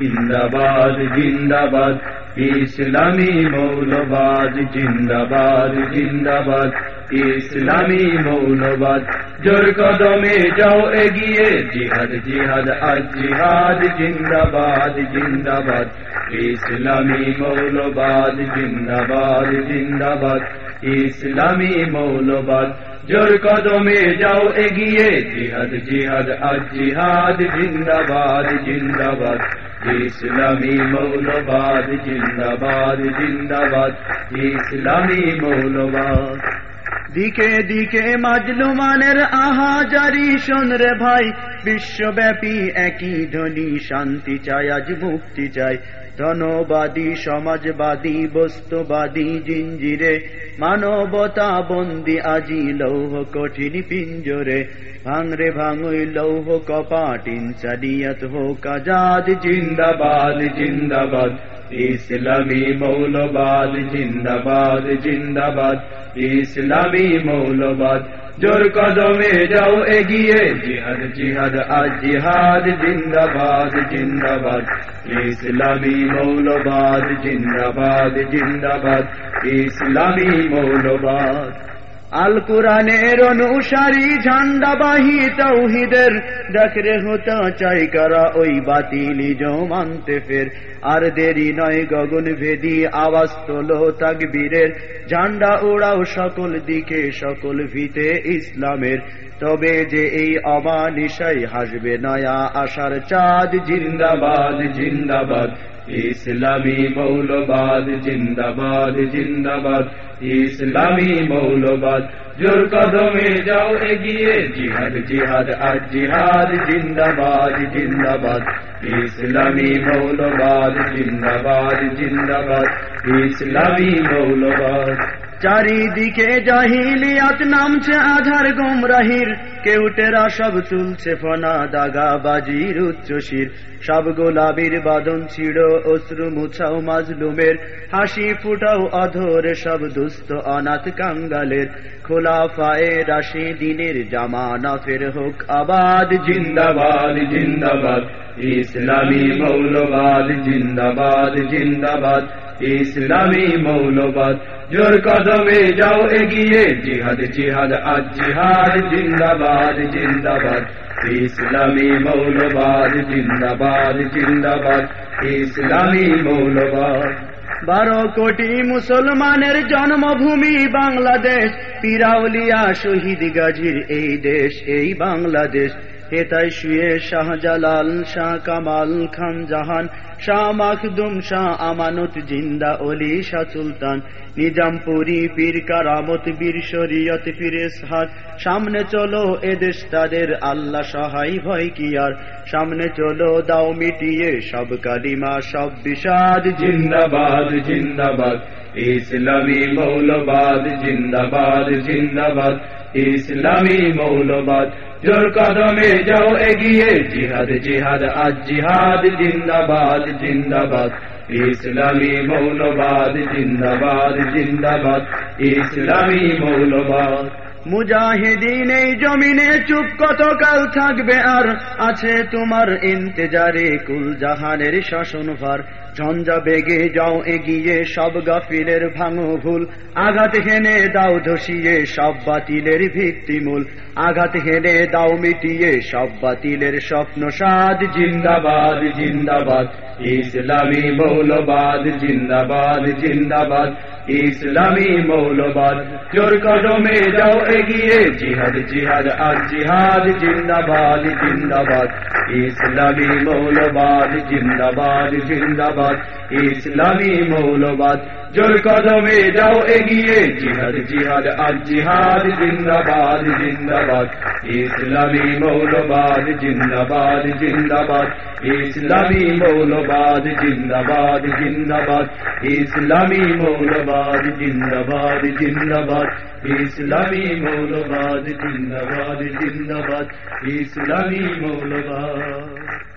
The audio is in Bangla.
জিন্দাবাদ জিন্দাবাদ। ইসলামী মৌলবাদ, জিন্দাবাদ জিন্দাবাদ। ইসলামী মৌলবাদ। জোর কদমে যাও, এগিয়ে। জিহাদ জিহাদ, আজ জিহাদ, জিন্দাবাদ জিন্দাবাদ। ইসলামী মৌলবাদ, জিন্দাবাদ জিন্দাবাদ। ইসলামী মৌলবাদ। জোর কদমে যাও, এগিয়ে। জিহাদ জিহাদ, আজ জিহাদ, জিন্দাবাদ জিন্দাবাদ। ইসলামী মৌলবাদ জিন্দাবাদ জিন্দাবাদ। ইসলামী মৌলবাদ। দিকে দিকে মাজলুমানের আহাজারি শোন রে ভাই বিশ্বব্যাপী একই ধ্বনি, শান্তি চাই, আজ মুক্তি চাই। ধনবাদী, সমাজবাদী, বস্তুবাদী, জিঞ্জিরে, মানবতা বন্দি, আজি লৌহ কঠিন পিঞ্জরে। ভাঙরে ভাঙই লৌহ কপাট, ইনসানিয়ত হোক আজাদ, জিন্দাবাদ জিন্দাবাদ। ইসলামী মৌলবাদ, জিন্দাবাদ জিন্দাবাদ। ইসলামী মৌলবাদ জোর কদমে যাও এগিয়ে। জিহাদ জিহাদ, আজ জিহাদ, জিন্দাবাদ জিন্দাবাদ। ইসলামী মৌলবাদ, জিন্দাবাদ জিন্দাবাদ। ইসলামী মৌলবাদ। আল কোরআনের অনুসারী ঝান্ডাবাহী তৌহিদের দেখরে হতা চাই কারা ওই বাতিলি মানতে ফের। আর দেরি নয় গগন ভেদি, আওয়াজ তোলো তাকবীরের। ঝান্ডা উড়াও সকল দিকে, সকল ভিতে ইসলামের। তবে যে এই অমানিসাই হাসবে নয়া আশার চাঁদ, জিন্দাবাদ জিন্দাবাদ। ইসলামী মৌলবাদ জিন্দাবাদ জিন্দাবাদ। ইসলামী মৌলবাদ, জোর কদমে যাও, এগিয়ে। জিহাদ জিহাদ, আর জিহাদ, জিন্দাবাদ জিন্দাবাদ। ইসলামী মৌলবাদ, জিন্দাবাদ জিন্দাবাদ। ইসলামী মৌলবাদ। চারিদিকে জাহিলিয়াত নামছে আধার গোমরাহির। কেউটেরা সব তুলছে ফনা দাগা বাজির উচ্চশির। সব গোলাবির বাদন ছিড়ো অশ্রু মুছাও মাজলুমের। হাসি ফুটাও অধর সব দুস্থ অনাথ কাঙ্গালের। খোলা ফায়ে রাশি দিনের জামানা ফের হোক আবাদ। জিন্দাবাদ জিন্দাবাদ। ইসলামী মৌলবাদ, জিন্দাবাদ জিন্দাবাদ। ইসলামী মৌলবাদ। জোর কদমে যাও এগিয়ে। জিহাদ জিহাদ, আজ জিহাদ, জিন্দাবাদ জিন্দাবাদ। ইসলামী মৌলবাদ, জিন্দাবাদ জিন্দাবাদ। ইসলামী মৌলবাদ। বারো কোটি মুসলমানের জন্মভূমি বাংলাদেশ। পিরাউলিয়া শহীদ গাজীর এই দেশ, এই বাংলাদেশ। হেতায় শুয়ে শাহজালাল শাহ কামাল খান জাহান, শাহ মাখদুম, শাহ আমানত জিন্দা অলি শাহ সুলতান। নিজামপুরি পীর কারামত, বীর শরীয়ত পীরেস হাত সামনে চলো এদেশ তাদের, আল্লাহ সহায় ভয় কি আর? সামনে চলো দাও মিটিয়ে সব কালিমা, সব বিষাদ। জিন্দাবাদ জিন্দাবাদ। ইসলামী মৌলবাদ, জিন্দাবাদ জিন্দাবাদ। ইসলামী মৌলবাদ। জোর কদমে যাও, এগিয়ে। জিহাদ জিহাদ, আজ জিহাদ, জিন্দাবাদ জিন্দাবাদ। ইসলামী মৌলবাদ, জিন্দাবাদ জিন্দাবাদ। ইসলামী মৌলবাদ। মুজাহিদিন, এই জমিনে চুপ কতকাল থাকবে আর? আছে তোমার ইন্তেজারে কুল জাহানের শাসন ভার ঝঞ্ঝা বেগে যাও, এগিয়ে সব গাফিলের ভাঙো ভুল। আঘাত হেনে দাও ধসিয়ে সব বাতিলের ভিত্তিমূল। আঘাত হেনে দাও মিটিয়ে সব বাতিলের স্বপ্ন সাদ জিন্দাবাদ জিন্দাবাদ, ইসলামী মৌলবাদ, জিন্দাবাদ জিন্দাবাদ। ইসলামী মৌলবাদ। জোর কদমে যাও, এগিয়ে। জিহাদ জিহাদ আর জিহাদ, জিন্দাবাদ জিন্দাবাদ। ইসলামী মৌলবাদ, জিন্দাবাদ জিন্দাবাদ। ইসলামী মৌলবাদ। জোর কদমে যাও, এগিয়ে। জিহাদ জিহাদ, আর জিহাদ, জিন্দাবাদ জিন্দাবাদ। ইসলামী মৌলবাদ, জিন্দাবাদ জিন্দাবাদ। ইসলামী মৌলবাদ, জিন্দাবাদ জিন্দাবাদ। ইসলামী মৌলবাদ, জিন্দাবাদ জিন্দাবাদ। ইসলামী মৌলবাদ, জিন্দাবাদ জিন্দাবাদ। ইসলামী মৌলবাদ।